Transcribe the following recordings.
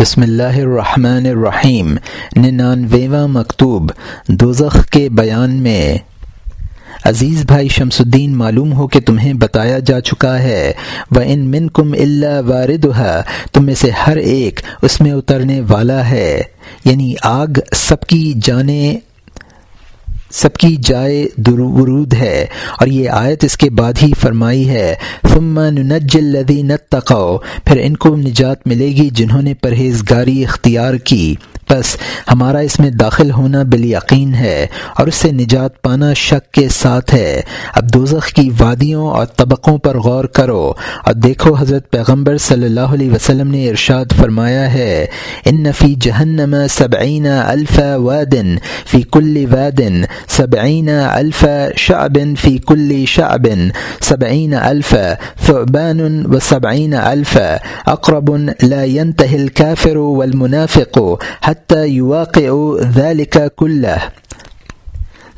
بسم اللہ الرحمن الرحیم، ننانویواں مکتوب، دوزخ کے بیان میں۔ عزیز بھائی شمس الدین معلوم ہو کہ تمہیں بتایا جا چکا ہے وہ ان من کم اللہ وارد تم میں سے ہر ایک اس میں اترنے والا ہے۔ یعنی آگ سب کی جانیں سب کی جائے درود ہے اور یہ آیت اس کے بعد ہی فرمائی ہے، ثم ننج الذین اتقوا، پھر ان کو نجات ملے گی جنہوں نے پرہیزگاری اختیار کی۔ بس ہمارا اس میں داخل ہونا بالیقین ہے اور اس سے نجات پانا شک کے ساتھ ہے۔ اب دوزخ کی وادیوں اور طبقوں پر غور کرو اور دیکھو حضرت پیغمبر صلی اللہ علیہ وسلم نے ارشاد فرمایا ہے، ان نفی جہنم سبعین الف وادن فی کل وادن سبعین الف شعب فی کل شعب، سبعین الف ثعبان و سبعین الف اقرب لا ينتهي الكافر والمنافق حتى حتیٰ ذلك كله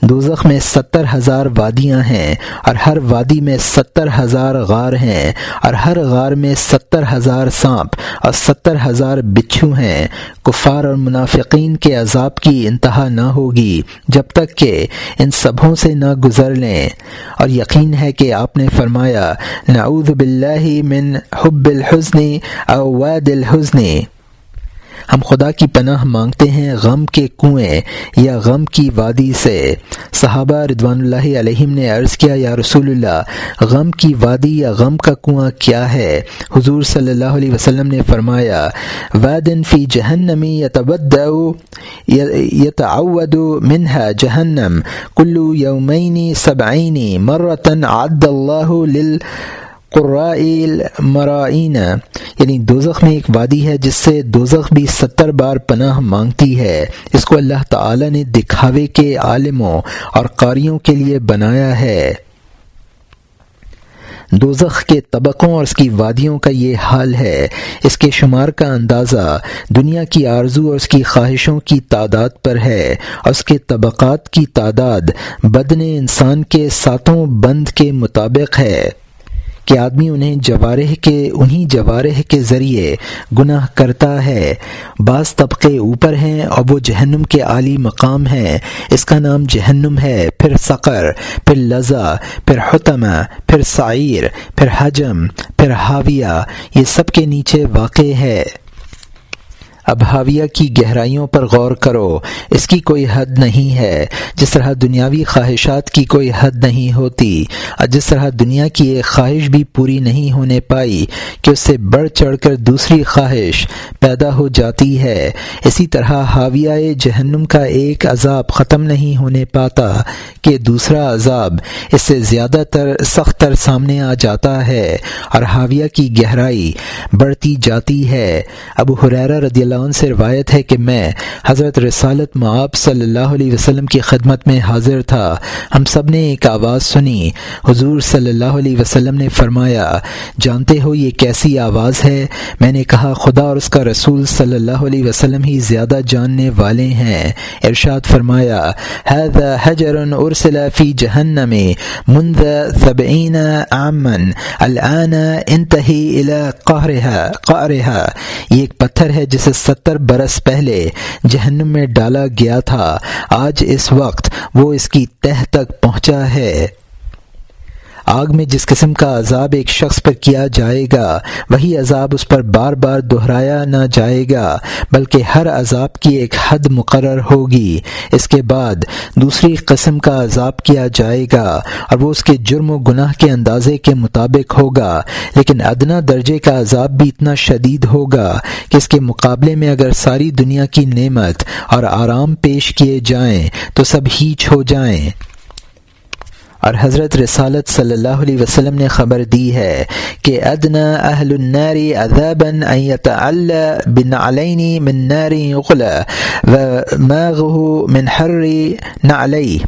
دوزخ میں ستر ہزار وادیاں ہیں اور ہر وادی میں ستر ہزار غار ہیں اور ہر غار میں ستر ہزار سانپ اور ستر ہزار بچھو ہیں۔ کفار اور منافقین کے عذاب کی انتہا نہ ہوگی جب تک کہ ان سبھوں سے نہ گزر لیں۔ اور یقین ہے کہ آپ نے فرمایا، نعوذ باللہ من حب الحزن او واد الحزن۔ ہم خدا کی پناہ مانگتے ہیں غم کے کنویں یا غم کی وادی سے۔ صحابہ ردوان اللہ علیہم نے عرض کیا، یا رسول اللہ، غم کی وادی یا غم کا کنواں کیا ہے؟ حضور صلی اللہ علیہ وسلم نے فرمایا، وادن فی جہنمی یتعود منها جہنم کلو یومینی سبعینی مرتن عد اللہ لل قرائل مرائین یعنی دوزخ میں ایک وادی ہے جس سے دوزخ بھی ستر بار پناہ مانگتی ہے۔ اس کو اللہ تعالی نے دکھاوے کے عالموں اور قاریوں کے لیے بنایا ہے۔ دوزخ کے طبقوں اور اس کی وادیوں کا یہ حال ہے۔ اس کے شمار کا اندازہ دنیا کی آرزو اور اس کی خواہشوں کی تعداد پر ہے۔ اور اس کے طبقات کی تعداد بدن انسان کے ساتوں بند کے مطابق ہے۔ کہ آدمی انہیں جوارح کے انہی جوارح کے ذریعے گناہ کرتا ہے۔ بعض طبقے اوپر ہیں اور وہ جہنم کے عالی مقام ہیں۔ اس کا نام جہنم ہے، پھر سقر پھر لذا، پھر حتمہ پھر سعیر، پھر حجم، پھر حاویہ۔ یہ سب کے نیچے واقع ہے۔ اب حاویہ کی گہرائیوں پر غور کرو، اس کی کوئی حد نہیں ہے۔ جس طرح دنیاوی خواہشات کی کوئی حد نہیں ہوتی، اور جس طرح دنیا کی ایک خواہش بھی پوری نہیں ہونے پائی کہ اس سے بڑھ چڑھ کر دوسری خواہش پیدا ہو جاتی ہے۔ اسی طرح حاویہ جہنم کا ایک عذاب ختم نہیں ہونے پاتا کہ دوسرا عذاب اس سے زیادہ تر سخت تر سامنے آ جاتا ہے، اور حاویہ کی گہرائی بڑھتی جاتی ہے۔ ابو حریرہ رضی اللہ عنہ سے روایت ہے کہ میں حضرت رسالت معاب صلی اللہ علیہ وسلم کی خدمت میں حاضر تھا۔ ہم سب نے ایک آواز سنی۔ حضور صلی اللہ علیہ وسلم نے فرمایا، جانتے ہو یہ کیسی آواز ہے؟ میں نے کہا، خدا اور اس کا رسول صلی اللہ علیہ وسلم ہی زیادہ جاننے والے ہیں۔ ارشاد فرمایا حجر ارسل فی جہنم منذ سبعین عامن الان انتہی الى قہرها قہرها یہ ایک پتھر ہے جسے ستر برس پہلے جہنم میں ڈالا گیا تھا۔ آج اس وقت وہ اس کی تہ تک پہنچا ہے۔ آگ میں جس قسم کا عذاب ایک شخص پر کیا جائے گا، وہی عذاب اس پر بار بار دہرایا نہ جائے گا، بلکہ ہر عذاب کی ایک حد مقرر ہوگی۔ اس کے بعد دوسری قسم کا عذاب کیا جائے گا، اور وہ اس کے جرم و گناہ کے اندازے کے مطابق ہوگا۔ لیکن ادنا درجے کا عذاب بھی اتنا شدید ہوگا کہ اس کے مقابلے میں اگر ساری دنیا کی نعمت اور آرام پیش کیے جائیں، تو سب ہیچ ہو جائیں۔ اور حضرت رسالت صلی اللہ علیہ وسلم نے خبر دی ہے کہ ادنا اہل النار عذابا ان يتعلى بنعلين من نار يغلى وماغه من حر نعلي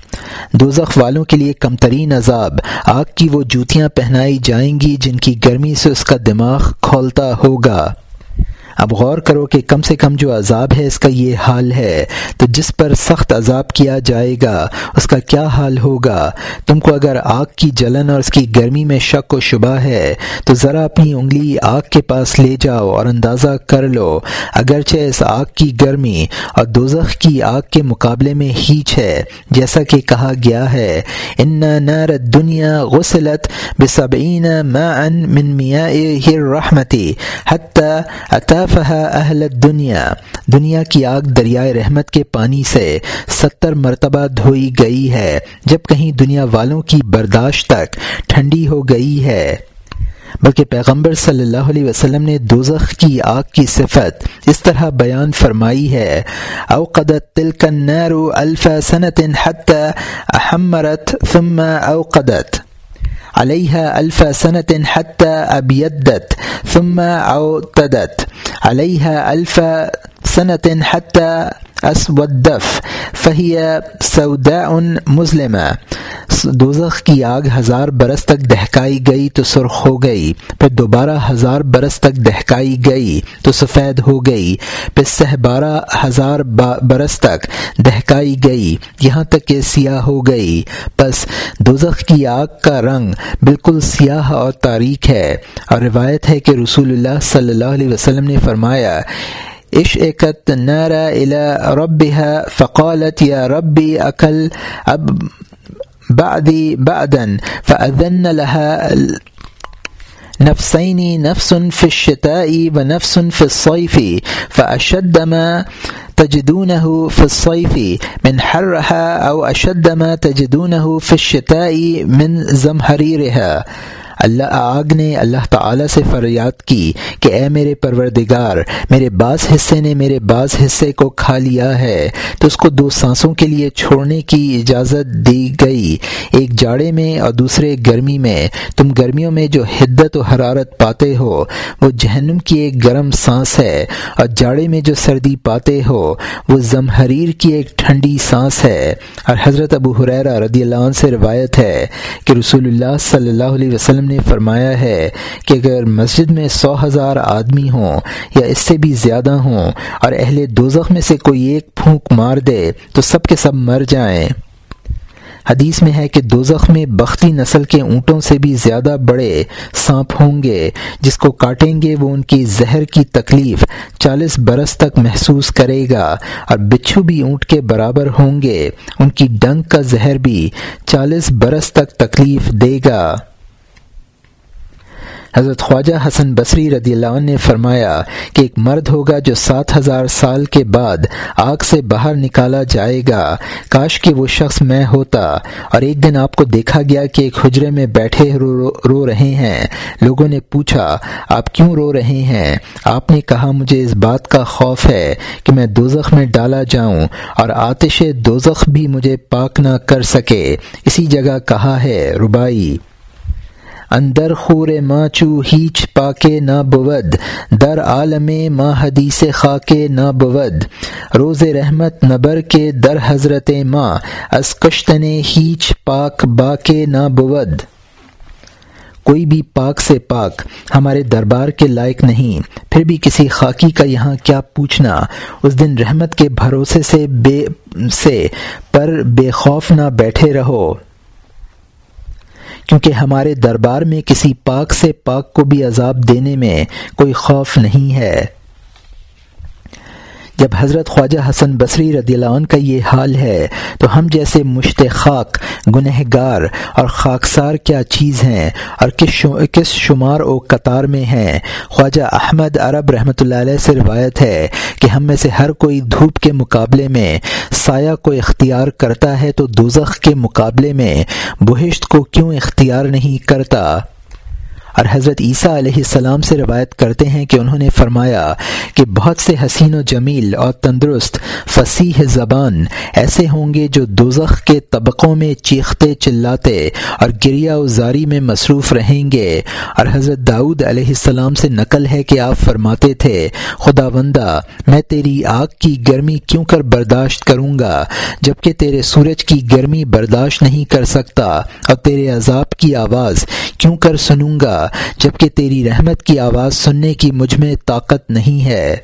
دوزخ والوں کے لیے کم ترین عذاب۔ آگ کی وہ جوتیاں پہنائی جائیں گی جن کی گرمی سے اس کا دماغ کھولتا ہوگا۔ اب غور کرو کہ کم سے کم جو عذاب ہے اس کا یہ حال ہے تو جس پر سخت عذاب کیا جائے گا، اس کا کیا حال ہوگا؟ تم کو اگر آگ کی جلن اور اس کی گرمی میں شک و شبہ ہے، تو ذرا اپنی انگلی آگ کے پاس لے جاؤ اور اندازہ کر لو، اگرچہ اس آگ کی گرمی اور دوزخ کی آگ کے مقابلے میں ہیچ ہے، جیسا کہ کہا گیا ہے، ان نار دنیا غسلت بسبعین ماء من میاء الرحمتی حتی اتافها اہل الدنیا دنیا کی آگ دریائے رحمت کے پانی سے ستر مرتبہ دھوئی گئی ہے، جب کہیں دنیا والوں کی برداشت تک ٹھنڈی ہو گئی ہے۔ بلکہ پیغمبر صلی اللہ علیہ وسلم نے دوزخ کی آگ کی صفت اس طرح بیان فرمائی ہے۔ اوقدت تلک النار الف سنت حتى احمرت ثم اوقدت عليها الف سنة حتى ابيدت ثم اوتدت عليها الف سنة حتى اسودف، فہی سوداء مظلمہ دوزخ کی آگ ہزار برس تک دہکائی گئی تو سرخ ہو گئی، پھر دوبارہ ہزار برس تک دہکائی گئی تو سفید ہو گئی، پھر سہ بارہ ہزار برس تک دہکائی گئی، یہاں تک کہ سیاہ ہو گئی۔ بس دوزخ کی آگ کا رنگ بالکل سیاہ اور تاریخ ہے۔ اور روایت ہے کہ رسول اللہ صلی اللہ علیہ وسلم نے فرمایا اشعكت النار إلى ربها فقالت يا ربي أكل أب بعدي بعدا فأذن لها نفسين، نفس في الشتاء ونفس في الصيف، فأشد ما تجدونه في الصيف، من حرها أو أشد ما تجدونه في الشتاء من زمهريرها. اللہ آگ نے اللہ تعالی سے فریاد کی کہ اے میرے پروردگار، میرے بعض حصے نے میرے بعض حصے کو کھا لیا ہے، تو اس کو دو سانسوں کے لیے چھوڑنے کی اجازت دی گئی، ایک جاڑے میں اور دوسرے گرمی میں۔ تم گرمیوں میں جو حدت و حرارت پاتے ہو، وہ جہنم کی ایک گرم سانس ہے، اور جاڑے میں جو سردی پاتے ہو، وہ زمحریر کی ایک ٹھنڈی سانس ہے۔ اور حضرت ابو حریرہ رضی اللہ عنہ سے روایت ہے کہ رسول اللہ صلی اللہ علیہ وسلم نے فرمایا ہے کہ اگر مسجد میں سو ہزار آدمی ہوں یا اس سے بھی زیادہ ہوں اور اہل دوزخ میں سے کوئی ایک پھونک مار دے تو سب کے سب مر جائیں۔ حدیث میں ہے کہ دوزخ میں بختی نسل کے اونٹوں سے بھی زیادہ بڑے سانپ ہوں گے، جس کو کاٹیں گے وہ ان کی زہر کی تکلیف چالیس برس تک محسوس کرے گا اور بچھو بھی اونٹ کے برابر ہوں گے، ان کی ڈنگ کا زہر بھی چالیس برس تک تکلیف دے گا۔ حضرت خواجہ حسن بصری رضی اللہ عنہ نے فرمایا کہ ایک مرد ہوگا جو سات ہزار سال کے بعد آگ سے باہر نکالا جائے گا۔ کاش کہ وہ شخص میں ہوتا۔ اور ایک دن آپ کو دیکھا گیا کہ ایک حجرے میں بیٹھے رو رو, رو رہے ہیں۔ لوگوں نے پوچھا آپ کیوں رو رہے ہیں؟ آپ نے کہا مجھے اس بات کا خوف ہے کہ میں دوزخ میں ڈالا جاؤں اور آتش دوزخ بھی مجھے پاک نہ کر سکے۔ اسی جگہ کہا ہے ربائی اندر خور ماں چو ہیچ پاکے نہ بود، در عالم ماں حدیث خاکے نہ بود۔ روز رحمت نبر کے در حضرت ماں از کشتن ہیچ پاک باکے نہ بود۔ کوئی بھی پاک سے پاک ہمارے دربار کے لائق نہیں، پھر بھی کسی خاکی کا یہاں کیا پوچھنا؟ اس دن رحمت کے بھروسے سے بے، سے پر بے خوف نہ بیٹھے رہو۔ کیونکہ ہمارے دربار میں کسی پاک سے پاک کو بھی عذاب دینے میں کوئی خوف نہیں ہے۔ جب حضرت خواجہ حسن بصری رضی اللہ عنہ کا یہ حال ہے، تو ہم جیسے مشت خاک گنہ گار اور خاکسار کیا چیز ہیں اور کس کس شمار و قطار میں ہیں؟ خواجہ احمد عرب رحمۃ اللہ علیہ سے روایت ہے کہ ہم میں سے ہر کوئی دھوپ کے مقابلے میں سایہ کو اختیار کرتا ہے تو دوزخ کے مقابلے میں بہشت کو کیوں اختیار نہیں کرتا؟ اور حضرت عیسیٰ علیہ السلام سے روایت کرتے ہیں کہ انہوں نے فرمایا کہ بہت سے حسین و جمیل اور تندرست فصیح زبان ایسے ہوں گے جو دوزخ کے طبقوں میں چیختے چلاتے اور گریا و زاری میں مصروف رہیں گے۔ اور حضرت داؤد علیہ السلام سے نقل ہے کہ آپ فرماتے تھے خدا وندہ میں تیری آگ کی گرمی کیوں کر برداشت کروں گا؟ جبکہ تیرے سورج کی گرمی برداشت نہیں کر سکتا اور تیرے عذاب کی آواز کیوں کر سنوں گا؟ جبکہ تیری رحمت کی آواز سننے کی مجھ میں طاقت نہیں ہے۔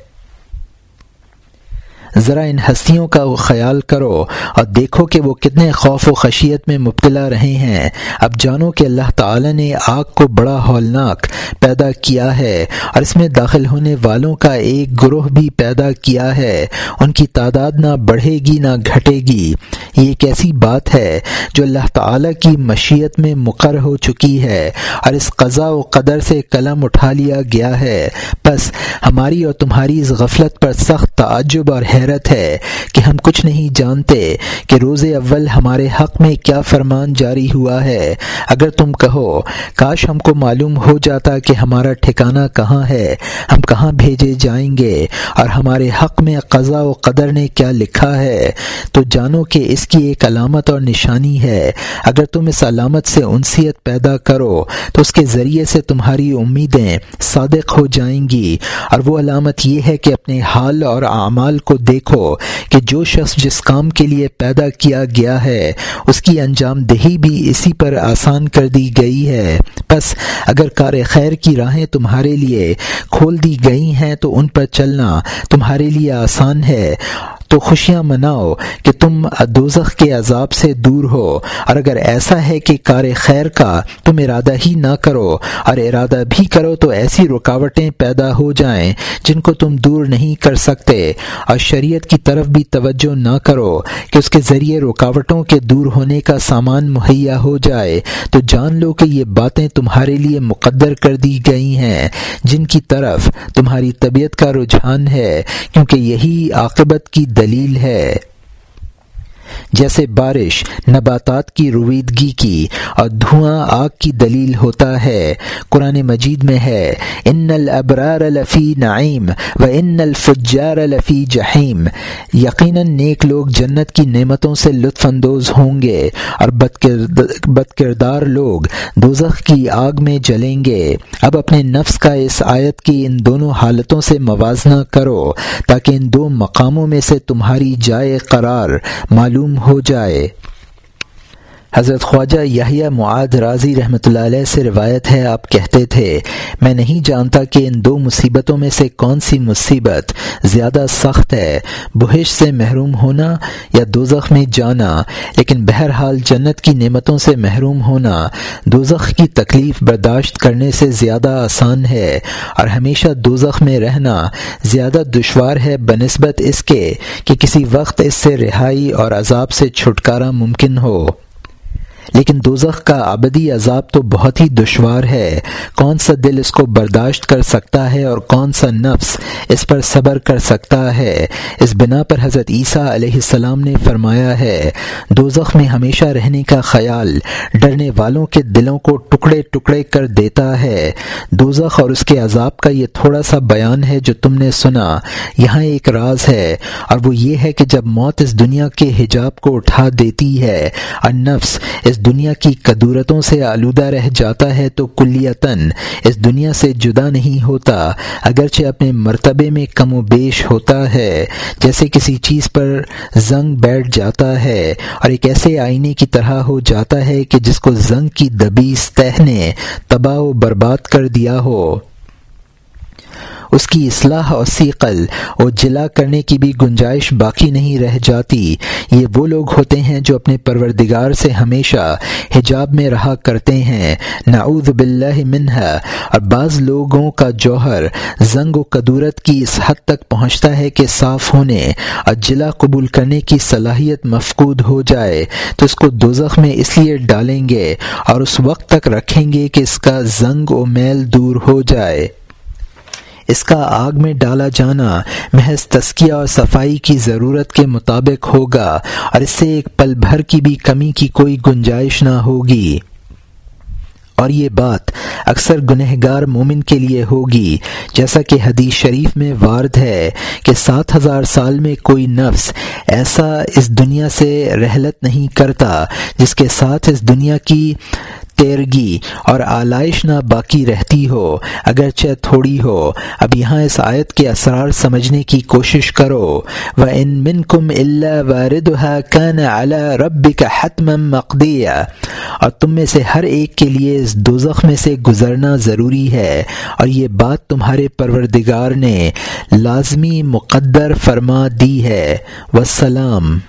ذرا ان ہستیوں کا خیال کرو اور دیکھو کہ وہ کتنے خوف و خشیت میں مبتلا رہے ہیں۔ اب جانو کہ اللہ تعالی نے آگ کو بڑا ہولناک پیدا کیا ہے اور اس میں داخل ہونے والوں کا ایک گروہ بھی پیدا کیا ہے۔ ان کی تعداد نہ بڑھے گی، نہ گھٹے گی۔ یہ ایک ایسی بات ہے جو اللہ تعالی کی مشیت میں مقر ہو چکی ہے اور اس قضاء و قدر سے قلم اٹھا لیا گیا ہے۔ بس ہماری اور تمہاری اس غفلت پر سخت تعجب اور حیرت ہے کہ ہم کچھ نہیں جانتے کہ روز اول ہمارے حق میں کیا فرمان جاری ہوا ہے۔ اگر تم کہو، کاش ہم کو معلوم ہو جاتا کہ ہمارا ٹھکانہ کہاں ہے، ہم کہاں بھیجے جائیں گے اور ہمارے حق میں قضا و قدر نے کیا لکھا ہے، تو جانو کہ اس کی ایک علامت اور نشانی ہے۔ اگر تم اس علامت سے انسیت پیدا کرو، تو اس کے ذریعے سے تمہاری امیدیں صادق ہو جائیں گی۔ اور وہ علامت یہ ہے کہ اپنے حال اور اعمال کو دیکھ دیکھو کہ جو شخص جس کام کے لیے پیدا کیا گیا ہے، اس کی انجام دہی بھی اسی پر آسان کر دی گئی ہے۔ بس اگر کار خیر کی راہیں تمہارے لیے کھول دی گئی ہیں تو ان پر چلنا تمہارے لیے آسان ہے۔ تو خوشیاں مناؤ کہ تم دوزخ کے عذاب سے دور ہو۔ اور اگر ایسا ہے کہ کار خیر کا تم ارادہ ہی نہ کرو اور ارادہ بھی کرو تو ایسی رکاوٹیں پیدا ہو جائیں جن کو تم دور نہیں کر سکتے۔ اور شریعت کی طرف بھی توجہ نہ کرو کہ اس کے ذریعے رکاوٹوں کے دور ہونے کا سامان مہیا ہو جائے۔ تو جان لو کہ یہ باتیں تمہارے لیے مقدر کر دی گئی ہیں۔ جن کی طرف تمہاری طبیعت کا رجحان ہے، کیونکہ یہی عاقبت کی دلیل ہے۔ جیسے بارش، نباتات کی رویدگی کی اور دھواں آگ کی دلیل ہوتا ہے۔ قرآن مجید میں ہے ان الابرار لفی نعیم و ان الفجار لفی جہیم یقیناً نیک لوگ جنت کی نعمتوں سے لطف اندوز ہوں گے اور بد کردار لوگ دوزخ کی آگ میں جلیں گے۔ اب اپنے نفس کا اس آیت کی ان دونوں حالتوں سے موازنہ کرو تاکہ ان دو مقاموں میں سے تمہاری جائے قرار معلوم ہو جائے۔ حضرت خواجہ یحییٰ معاد راضی رحمۃ اللہ علیہ سے روایت ہے، آپ کہتے تھے، میں نہیں جانتا کہ ان دو مصیبتوں میں سے کون سی مصیبت زیادہ سخت ہے۔ بہش سے محروم ہونا یا دوزخ میں جانا، لیکن بہرحال جنت کی نعمتوں سے محروم ہونا۔ دوزخ کی تکلیف برداشت کرنے سے زیادہ آسان ہے اور ہمیشہ دوزخ میں رہنا زیادہ دشوار ہے، بنسبت اس کے کہ کسی وقت اس سے رہائی اور عذاب سے چھٹکارا ممکن ہو۔ لیکن دوزخ کا ابدی عذاب تو بہت ہی دشوار ہے۔ کون سا دل اس کو برداشت کر سکتا ہے اور کون سا نفس اس پر صبر کر سکتا ہے؟ اس بنا پر حضرت عیسیٰ علیہ السلام نے فرمایا ہے، دوزخ میں ہمیشہ رہنے کا خیال ڈرنے والوں کے دلوں کو ٹکڑے ٹکڑے کر دیتا ہے۔ دوزخ اور اس کے عذاب کا یہ تھوڑا سا بیان ہے جو تم نے سنا۔ یہاں ایک راز ہے اور وہ یہ ہے کہ جب موت اس دنیا کے حجاب کو اٹھا دیتی ہے، اور نفس اس اس دنیا کی قدورتوں سے آلودہ رہ جاتا ہے تو کلیتاً اس دنیا سے جدا نہیں ہوتا۔ اگرچہ اپنے مرتبے میں کم و بیش ہوتا ہے، جیسے کسی چیز پر زنگ بیٹھ جاتا ہے اور ایک ایسے آئینے کی طرح ہو جاتا ہے کہ جس کو زنگ کی دبیس تہ نے تباہ و برباد کر دیا ہو۔ اس کی اصلاح اور سیقل اور جلا کرنے کی بھی گنجائش باقی نہیں رہ جاتی۔ یہ وہ لوگ ہوتے ہیں جو اپنے پروردگار سے ہمیشہ حجاب میں رہا کرتے ہیں۔ نعوذ باللہ منہا۔ اور بعض لوگوں کا جوہر زنگ و قدورت کی اس حد تک پہنچتا ہے کہ صاف ہونے اور جلا قبول کرنے کی صلاحیت مفقود ہو جائے۔ تو اس کو دوزخ میں اس لیے ڈالیں گے اور اس وقت تک رکھیں گے کہ اس کا زنگ و میل دور ہو جائے۔ اس کا آگ میں ڈالا جانا محض تسکیہ اور صفائی کی ضرورت کے مطابق ہوگا اور اس سے ایک پل بھر کی بھی کمی کی کوئی گنجائش نہ ہوگی۔ اور یہ بات اکثر گنہ گار مومن کے لیے ہوگی، جیسا کہ حدیث شریف میں وارد ہے کہ سات ہزار سال میں کوئی نفس ایسا اس دنیا سے رحلت نہیں کرتا جس کے ساتھ اس دنیا کی تیرگی اور آلائش نہ باقی رہتی ہو، اگرچہ تھوڑی ہو۔ اب یہاں اس آیت کے اسرار سمجھنے کی کوشش کرو۔ و ان من کم اللہ وارد کن اعلیٰ رب کا حتم مقدیہ اور تم میں سے ہر ایک کے لیے اس دوزخ میں سے گزرنا ضروری ہے۔ اور یہ بات تمہارے پروردگار نے لازمی مقدر فرما دی ہے۔ وسلام